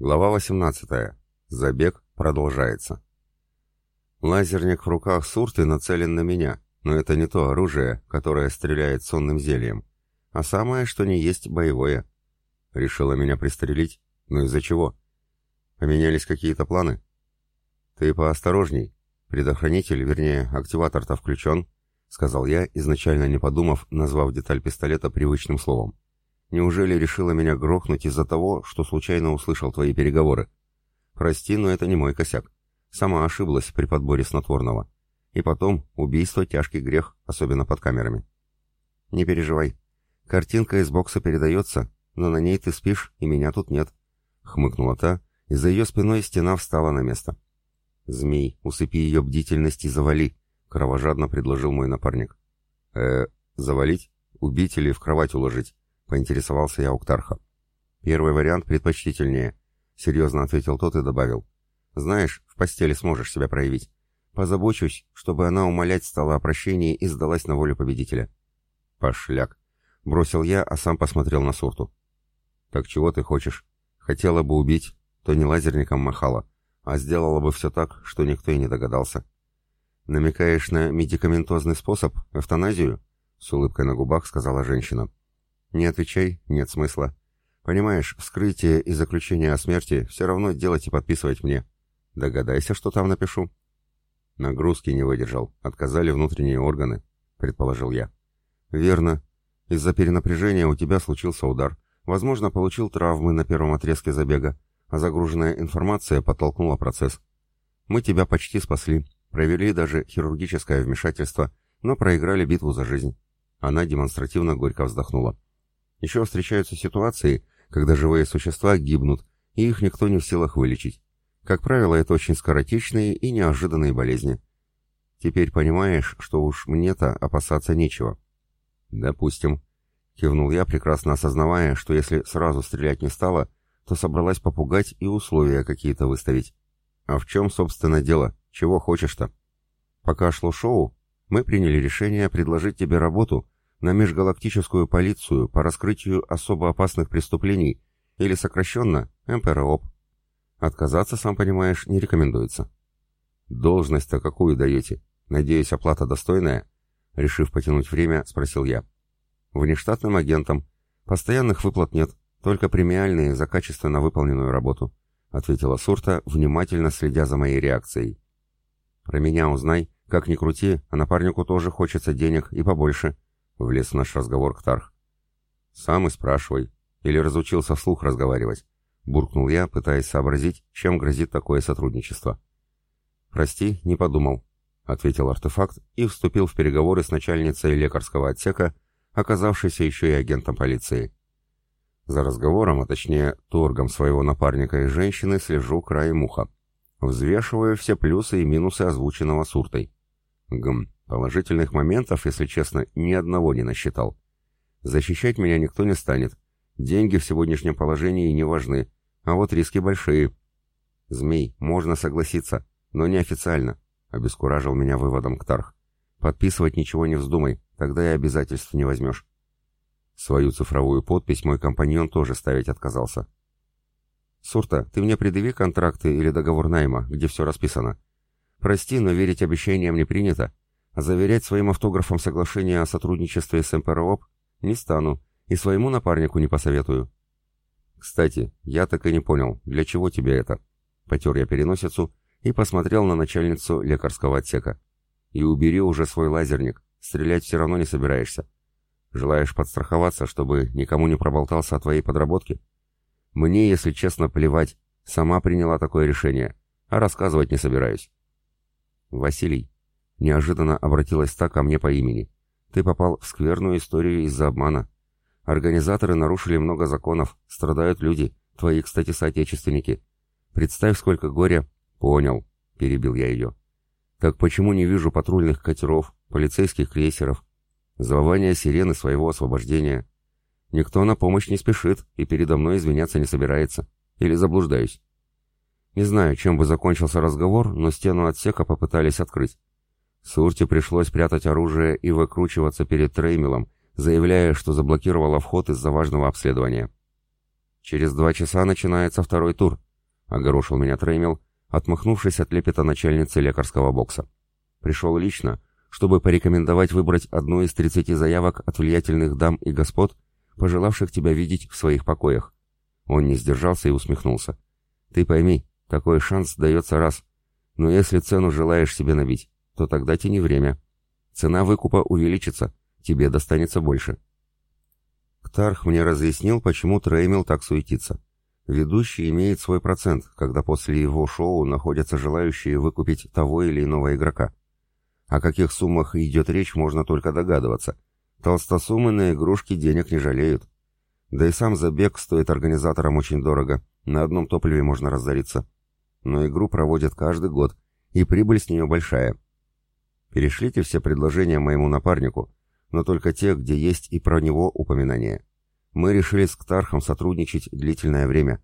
Глава 18. Забег продолжается. Лазерник в руках Сурты нацелен на меня, но это не то оружие, которое стреляет сонным зельем, а самое, что не есть боевое. Решила меня пристрелить? Ну из-за чего? Поменялись какие-то планы? Ты поосторожней. Предохранитель, вернее, активатор-то включен, сказал я, изначально не подумав, назвав деталь пистолета привычным словом. Неужели решила меня грохнуть из-за того, что случайно услышал твои переговоры? Прости, но это не мой косяк. Сама ошиблась при подборе снотворного. И потом, убийство — тяжкий грех, особенно под камерами. Не переживай. Картинка из бокса передается, но на ней ты спишь, и меня тут нет. Хмыкнула та, и за ее спиной стена встала на место. «Змей, усыпи ее бдительность и завали», — кровожадно предложил мой напарник. «Э, завалить? Убить или в кровать уложить?» Поинтересовался я у Ктарха. «Первый вариант предпочтительнее», — серьезно ответил тот и добавил. «Знаешь, в постели сможешь себя проявить. Позабочусь, чтобы она умолять стала о прощении и сдалась на волю победителя». «Пошляк», — бросил я, а сам посмотрел на Сурту. «Так чего ты хочешь? Хотела бы убить, то не лазерником махала, а сделала бы все так, что никто и не догадался». «Намекаешь на медикаментозный способ, эвтаназию?» — с улыбкой на губах сказала женщина. Не отвечай, нет смысла. Понимаешь, вскрытие и заключение о смерти все равно делать и подписывать мне. Догадайся, что там напишу. Нагрузки не выдержал, отказали внутренние органы, предположил я. Верно. Из-за перенапряжения у тебя случился удар. Возможно, получил травмы на первом отрезке забега, а загруженная информация подтолкнула процесс. Мы тебя почти спасли, провели даже хирургическое вмешательство, но проиграли битву за жизнь. Она демонстративно горько вздохнула. Еще встречаются ситуации, когда живые существа гибнут, и их никто не в силах вылечить. Как правило, это очень скоротечные и неожиданные болезни. Теперь понимаешь, что уж мне-то опасаться нечего. Допустим. Кивнул я, прекрасно осознавая, что если сразу стрелять не стало, то собралась попугать и условия какие-то выставить. А в чем, собственно, дело? Чего хочешь-то? Пока шло шоу, мы приняли решение предложить тебе работу на межгалактическую полицию по раскрытию особо опасных преступлений или сокращенно МПРОП. Отказаться, сам понимаешь, не рекомендуется. Должность-то какую даете? Надеюсь, оплата достойная? Решив потянуть время, спросил я. Внештатным агентом. Постоянных выплат нет, только премиальные за качественно выполненную работу, ответила Сурта, внимательно следя за моей реакцией. Про меня узнай, как ни крути, а напарнику тоже хочется денег и побольше, Влез в наш разговор Ктарх. «Сам и спрашивай. Или разучился вслух разговаривать?» Буркнул я, пытаясь сообразить, чем грозит такое сотрудничество. «Прости, не подумал», — ответил артефакт и вступил в переговоры с начальницей лекарского отсека, оказавшейся еще и агентом полиции. За разговором, а точнее торгом своего напарника и женщины, слежу краем уха. Взвешиваю все плюсы и минусы озвученного суртой. Гм, Положительных моментов, если честно, ни одного не насчитал. Защищать меня никто не станет. Деньги в сегодняшнем положении не важны, а вот риски большие. Змей, можно согласиться, но неофициально, обескуражил меня выводом Ктарх. Подписывать ничего не вздумай, тогда и обязательств не возьмешь. Свою цифровую подпись мой компаньон тоже ставить отказался. «Сурта, ты мне предъяви контракты или договор найма, где все расписано. Прости, но верить обещаниям не принято. А заверять своим автографом соглашение о сотрудничестве с МПРОП не стану и своему напарнику не посоветую. Кстати, я так и не понял, для чего тебе это? Потер я переносицу и посмотрел на начальницу лекарского отсека. И убери уже свой лазерник, стрелять все равно не собираешься. Желаешь подстраховаться, чтобы никому не проболтался о твоей подработке? Мне, если честно, плевать. Сама приняла такое решение, а рассказывать не собираюсь. Василий, Неожиданно обратилась та ко мне по имени. «Ты попал в скверную историю из-за обмана. Организаторы нарушили много законов, страдают люди, твои, кстати, соотечественники. Представь, сколько горя...» «Понял», — перебил я ее. «Так почему не вижу патрульных катеров, полицейских крейсеров, завывания сирены своего освобождения? Никто на помощь не спешит и передо мной извиняться не собирается. Или заблуждаюсь?» Не знаю, чем бы закончился разговор, но стену отсека попытались открыть. Сурте пришлось прятать оружие и выкручиваться перед Треймелом, заявляя, что заблокировала вход из-за важного обследования. «Через два часа начинается второй тур», огорошил меня Треймил, отмахнувшись от лепета начальницы лекарского бокса. Пришел лично, чтобы порекомендовать выбрать одну из 30 заявок от влиятельных дам и господ, пожелавших тебя видеть в своих покоях. Он не сдержался и усмехнулся. Ты пойми, такой шанс дается раз. Но если цену желаешь себе набить, то тогда тяни время. Цена выкупа увеличится, тебе достанется больше. Ктарх мне разъяснил, почему Треймил так суетится. Ведущий имеет свой процент, когда после его шоу находятся желающие выкупить того или иного игрока. О каких суммах идет речь, можно только догадываться. Толстосумы на игрушки денег не жалеют. Да и сам забег стоит организаторам очень дорого, на одном топливе можно разориться. Но игру проводят каждый год, и прибыль с нее большая. Перешлите все предложения моему напарнику, но только те, где есть и про него упоминание. Мы решили с Ктархом сотрудничать длительное время.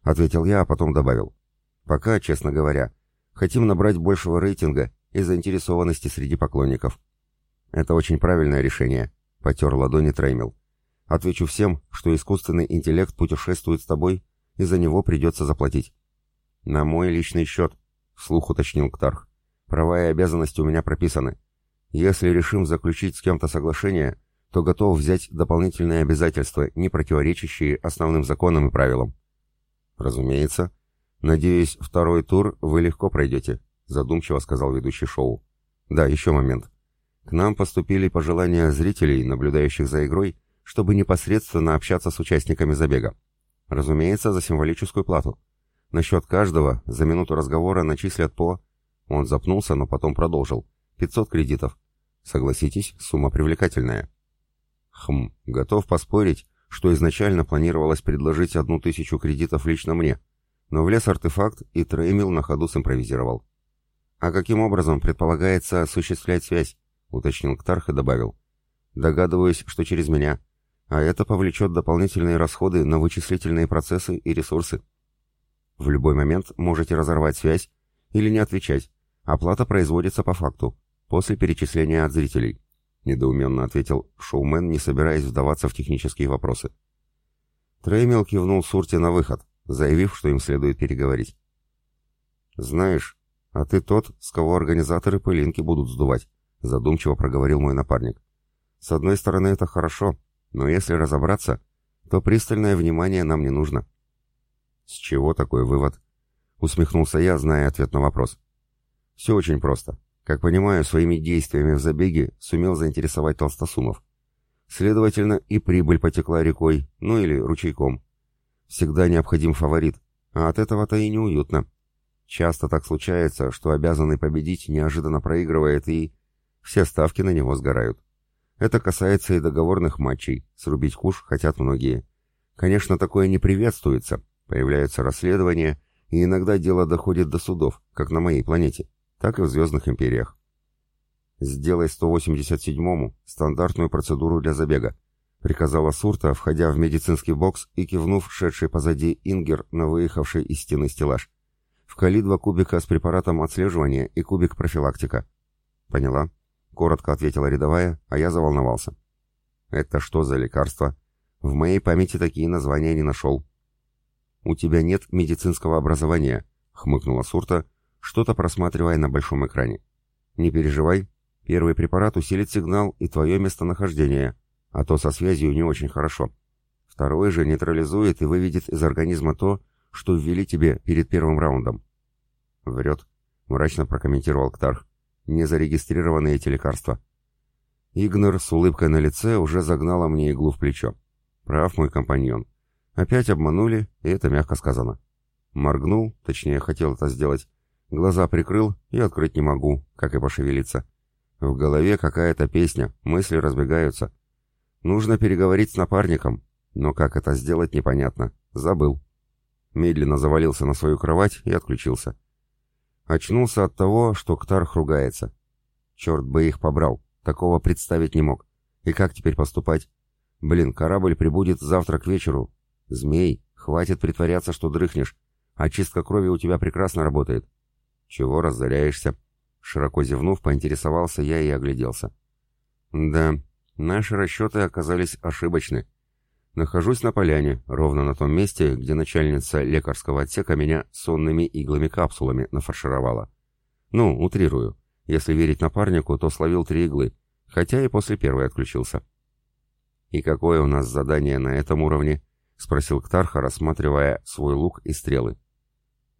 Ответил я, а потом добавил. Пока, честно говоря, хотим набрать большего рейтинга и заинтересованности среди поклонников. Это очень правильное решение, потер ладони Треймил. Отвечу всем, что искусственный интеллект путешествует с тобой, и за него придется заплатить. На мой личный счет, вслух уточнил Ктарх. Права и обязанности у меня прописаны. Если решим заключить с кем-то соглашение, то готов взять дополнительные обязательства, не противоречащие основным законам и правилам. Разумеется. Надеюсь, второй тур вы легко пройдете задумчиво сказал ведущий шоу. Да, еще момент. К нам поступили пожелания зрителей, наблюдающих за игрой, чтобы непосредственно общаться с участниками забега. Разумеется, за символическую плату. На счет каждого за минуту разговора начислят по... Он запнулся, но потом продолжил. 500 кредитов. Согласитесь, сумма привлекательная. Хм, готов поспорить, что изначально планировалось предложить одну тысячу кредитов лично мне, но влез артефакт и Треймил на ходу симпровизировал. «А каким образом предполагается осуществлять связь?» — уточнил Ктарх и добавил. «Догадываюсь, что через меня. А это повлечет дополнительные расходы на вычислительные процессы и ресурсы. В любой момент можете разорвать связь или не отвечать. Оплата производится по факту, после перечисления от зрителей», — недоуменно ответил шоумен, не собираясь вдаваться в технические вопросы. Треймел кивнул Сурте на выход, заявив, что им следует переговорить. «Знаешь, «А ты тот, с кого организаторы пылинки будут сдувать», — задумчиво проговорил мой напарник. «С одной стороны, это хорошо, но если разобраться, то пристальное внимание нам не нужно». «С чего такой вывод?» — усмехнулся я, зная ответ на вопрос. «Все очень просто. Как понимаю, своими действиями в забеге сумел заинтересовать толстосумов. Следовательно, и прибыль потекла рекой, ну или ручейком. Всегда необходим фаворит, а от этого-то и неуютно». Часто так случается, что обязанный победить неожиданно проигрывает и... Все ставки на него сгорают. Это касается и договорных матчей, срубить куш хотят многие. Конечно, такое не приветствуется, появляются расследования, и иногда дело доходит до судов, как на моей планете, так и в Звездных Империях. «Сделай 187-му стандартную процедуру для забега», приказала Сурта, входя в медицинский бокс и кивнув шедший позади Ингер на выехавший из стены стеллаж. Вкали два кубика с препаратом отслеживания и кубик профилактика. Поняла? Коротко ответила рядовая, а я заволновался. Это что за лекарство? В моей памяти такие названия не нашел. У тебя нет медицинского образования, хмыкнула Сурта, что-то просматривая на большом экране. Не переживай, первый препарат усилит сигнал и твое местонахождение, а то со связью не очень хорошо. Второй же нейтрализует и выведет из организма то, что ввели тебе перед первым раундом. Врет, мрачно прокомментировал Ктарх. Не зарегистрированы эти лекарства. Игнор с улыбкой на лице уже загнала мне иглу в плечо. Прав мой компаньон. Опять обманули, и это мягко сказано. Моргнул, точнее хотел это сделать. Глаза прикрыл и открыть не могу, как и пошевелиться. В голове какая-то песня, мысли разбегаются. Нужно переговорить с напарником, но как это сделать непонятно. Забыл. Медленно завалился на свою кровать и отключился. Очнулся от того, что Ктарх ругается. Черт бы их побрал, такого представить не мог. И как теперь поступать? Блин, корабль прибудет завтра к вечеру. Змей, хватит притворяться, что дрыхнешь. Очистка крови у тебя прекрасно работает. Чего разоряешься? Широко зевнув, поинтересовался я и огляделся. Да, наши расчеты оказались ошибочны. Нахожусь на поляне, ровно на том месте, где начальница лекарского отсека меня сонными иглами-капсулами нафаршировала. Ну, утрирую. Если верить напарнику, то словил три иглы, хотя и после первой отключился. «И какое у нас задание на этом уровне?» — спросил Ктарха, рассматривая свой лук и стрелы.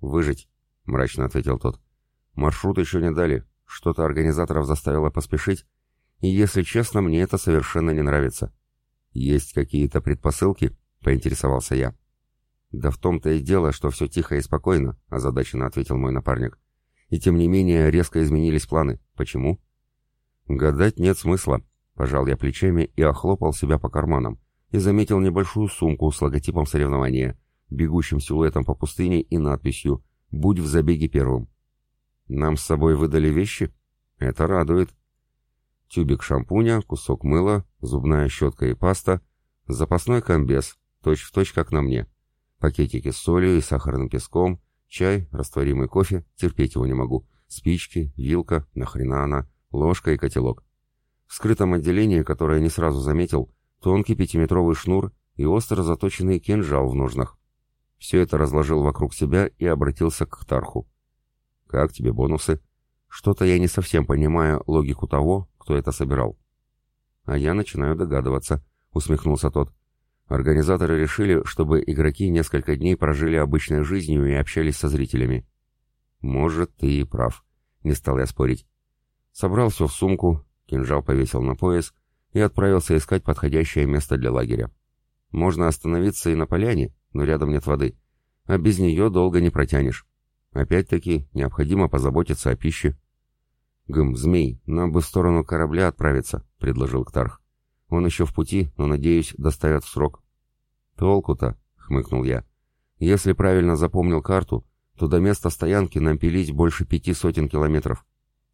«Выжить», — мрачно ответил тот. «Маршрут еще не дали, что-то организаторов заставило поспешить, и, если честно, мне это совершенно не нравится». «Есть какие-то предпосылки?» — поинтересовался я. «Да в том-то и дело, что все тихо и спокойно», — озадаченно ответил мой напарник. «И тем не менее резко изменились планы. Почему?» «Гадать нет смысла», — пожал я плечами и охлопал себя по карманам, и заметил небольшую сумку с логотипом соревнования, бегущим силуэтом по пустыне и надписью «Будь в забеге первым». «Нам с собой выдали вещи?» «Это радует», тюбик шампуня, кусок мыла, зубная щетка и паста, запасной комбез, точь-в-точь как на мне, пакетики с солью и сахарным песком, чай, растворимый кофе, терпеть его не могу, спички, вилка, нахрена она, ложка и котелок. В скрытом отделении, которое не сразу заметил, тонкий пятиметровый шнур и остро заточенный кинжал в ножнах. Все это разложил вокруг себя и обратился к Тарху. «Как тебе бонусы?» «Что-то я не совсем понимаю логику того, кто это собирал. А я начинаю догадываться, усмехнулся тот. Организаторы решили, чтобы игроки несколько дней прожили обычной жизнью и общались со зрителями. Может, ты и прав. Не стал я спорить. Собрал все в сумку, кинжал повесил на пояс и отправился искать подходящее место для лагеря. Можно остановиться и на поляне, но рядом нет воды, а без нее долго не протянешь. Опять-таки, необходимо позаботиться о пище. «Гм, змей, нам бы в сторону корабля отправиться», — предложил Ктарх. «Он еще в пути, но, надеюсь, доставят в срок». «Толку-то», — хмыкнул я. «Если правильно запомнил карту, то до места стоянки нам пилить больше пяти сотен километров.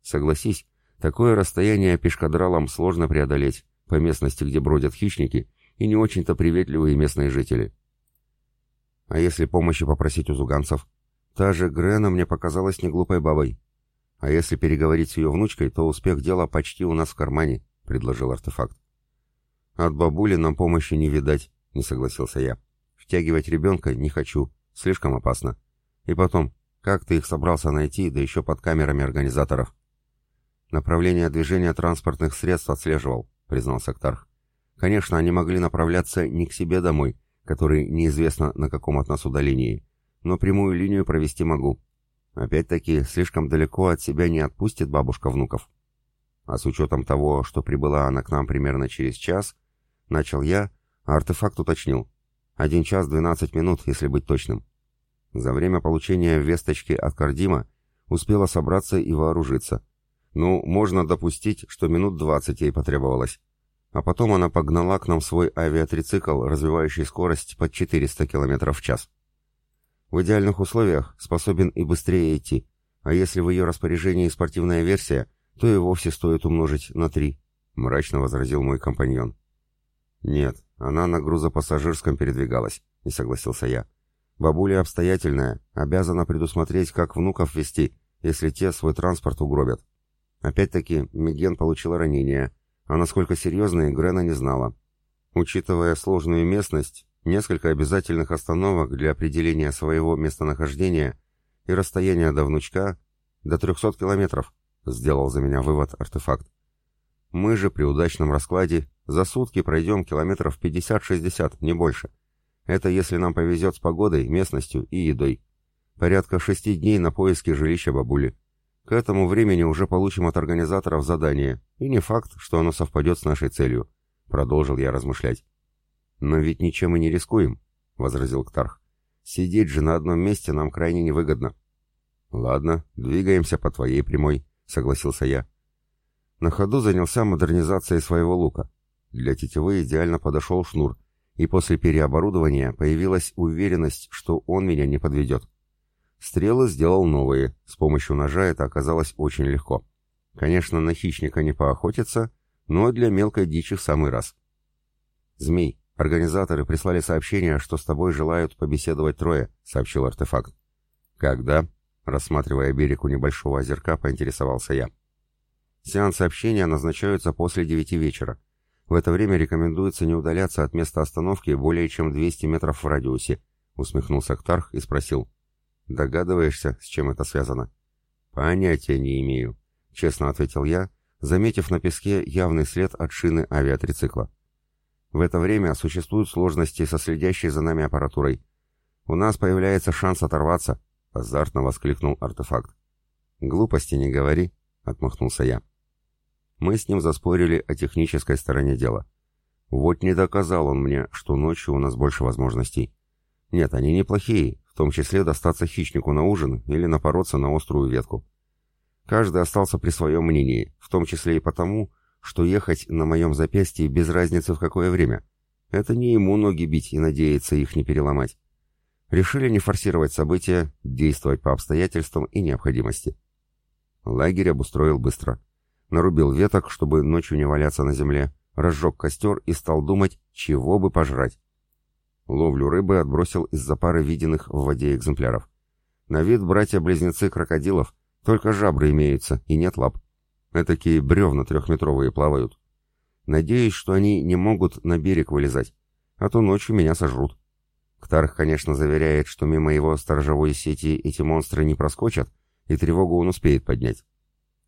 Согласись, такое расстояние пешкадралом сложно преодолеть, по местности, где бродят хищники, и не очень-то приветливые местные жители». «А если помощи попросить у зуганцев?» Та же Грена мне показалась неглупой бабой. А если переговорить с ее внучкой, то успех дела почти у нас в кармане», — предложил артефакт. «От бабули нам помощи не видать», — не согласился я. «Втягивать ребенка не хочу, слишком опасно. И потом, как ты их собрался найти, да еще под камерами организаторов?» «Направление движения транспортных средств отслеживал», — признался Ктарх. «Конечно, они могли направляться не к себе домой, который неизвестно на каком от нас удалении, но прямую линию провести могу. Опять-таки, слишком далеко от себя не отпустит бабушка внуков. А с учетом того, что прибыла она к нам примерно через час, начал я, а артефакт уточнил. Один час двенадцать минут, если быть точным. За время получения весточки от Кардима успела собраться и вооружиться. Ну, можно допустить, что минут двадцать ей потребовалось. А потом она погнала к нам свой авиатрицикл, развивающий скорость под 400 км в час. В идеальных условиях способен и быстрее идти, а если в ее распоряжении спортивная версия, то и вовсе стоит умножить на три», — мрачно возразил мой компаньон. «Нет, она на грузопассажирском передвигалась», — не согласился я. «Бабуля обстоятельная, обязана предусмотреть, как внуков вести, если те свой транспорт угробят. Опять-таки, Миген получила ранение, а насколько серьезные, Грена не знала. Учитывая сложную местность, несколько обязательных остановок для определения своего местонахождения и расстояния до внучка до 300 километров, сделал за меня вывод артефакт. Мы же при удачном раскладе за сутки пройдем километров 50-60, не больше. Это если нам повезет с погодой, местностью и едой. Порядка шести дней на поиски жилища бабули. К этому времени уже получим от организаторов задание, и не факт, что оно совпадет с нашей целью. Продолжил я размышлять. «Но ведь ничем и не рискуем», — возразил Ктарх. «Сидеть же на одном месте нам крайне невыгодно». «Ладно, двигаемся по твоей прямой», — согласился я. На ходу занялся модернизацией своего лука. Для тетивы идеально подошел шнур, и после переоборудования появилась уверенность, что он меня не подведет. Стрелы сделал новые, с помощью ножа это оказалось очень легко. Конечно, на хищника не поохотиться, но для мелкой дичи в самый раз. «Змей, «Организаторы прислали сообщение, что с тобой желают побеседовать трое», — сообщил артефакт. «Когда?» — рассматривая берег у небольшого озерка, поинтересовался я. «Сеансы общения назначаются после девяти вечера. В это время рекомендуется не удаляться от места остановки более чем 200 метров в радиусе, усмехнулся Ктарх и спросил. Догадываешься, с чем это связано? Понятия не имею, честно ответил я, заметив на песке явный след от шины авиатрицикла. В это время существуют сложности со следящей за нами аппаратурой. У нас появляется шанс оторваться, азартно воскликнул артефакт. Глупости не говори, отмахнулся я. Мы с ним заспорили о технической стороне дела. Вот не доказал он мне, что ночью у нас больше возможностей. Нет, они неплохие, том числе достаться хищнику на ужин или напороться на острую ветку. Каждый остался при своем мнении, в том числе и потому, что ехать на моем запястье без разницы в какое время. Это не ему ноги бить и надеяться их не переломать. Решили не форсировать события, действовать по обстоятельствам и необходимости. Лагерь обустроил быстро. Нарубил веток, чтобы ночью не валяться на земле, разжег костер и стал думать, чего бы пожрать. Ловлю рыбы отбросил из-за пары виденных в воде экземпляров. На вид братья-близнецы крокодилов, только жабры имеются и нет лап. Этакие бревна трехметровые плавают. Надеюсь, что они не могут на берег вылезать, а то ночью меня сожрут. Ктарх, конечно, заверяет, что мимо его сторожевой сети эти монстры не проскочат, и тревогу он успеет поднять.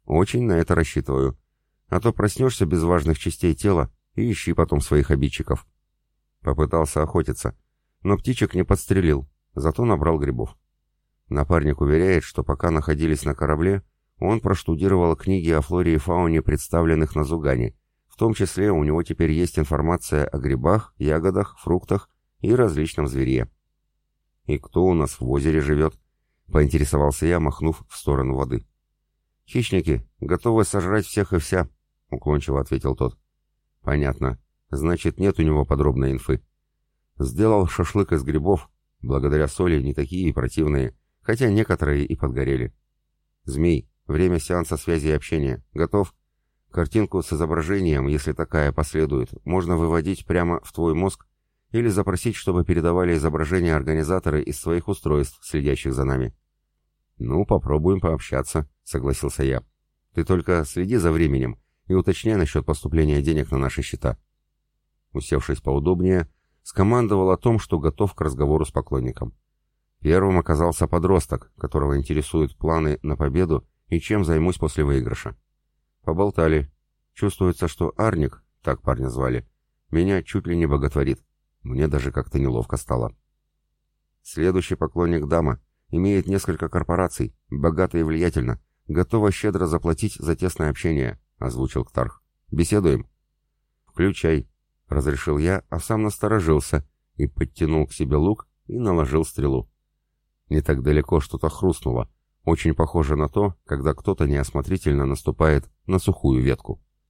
Очень на это рассчитываю. А то проснешься без важных частей тела и ищи потом своих обидчиков. Попытался охотиться, но птичек не подстрелил, зато набрал грибов. Напарник уверяет, что пока находились на корабле, он проштудировал книги о флоре и фауне, представленных на Зугане. В том числе у него теперь есть информация о грибах, ягодах, фруктах и различном звере. «И кто у нас в озере живет?» — поинтересовался я, махнув в сторону воды. «Хищники, готовы сожрать всех и вся», — уклончиво ответил тот. «Понятно. Значит, нет у него подробной инфы. Сделал шашлык из грибов, благодаря соли не такие и противные, хотя некоторые и подгорели. Змей, время сеанса связи и общения. Готов? Картинку с изображением, если такая последует, можно выводить прямо в твой мозг или запросить, чтобы передавали изображение организаторы из своих устройств, следящих за нами. «Ну, попробуем пообщаться», — согласился я. «Ты только следи за временем и уточняй насчет поступления денег на наши счета». Усевшись поудобнее, скомандовал о том, что готов к разговору с поклонником. Первым оказался подросток, которого интересуют планы на победу и чем займусь после выигрыша. Поболтали. Чувствуется, что Арник, так парня звали, меня чуть ли не боготворит. Мне даже как-то неловко стало. Следующий поклонник дама. Имеет несколько корпораций, богата и влиятельна, готова щедро заплатить за тесное общение, озвучил Ктарх. Беседуем? Включай, разрешил я, а сам насторожился и подтянул к себе лук и наложил стрелу. Не так далеко что-то хрустнуло, очень похоже на то, когда кто-то неосмотрительно наступает на сухую ветку.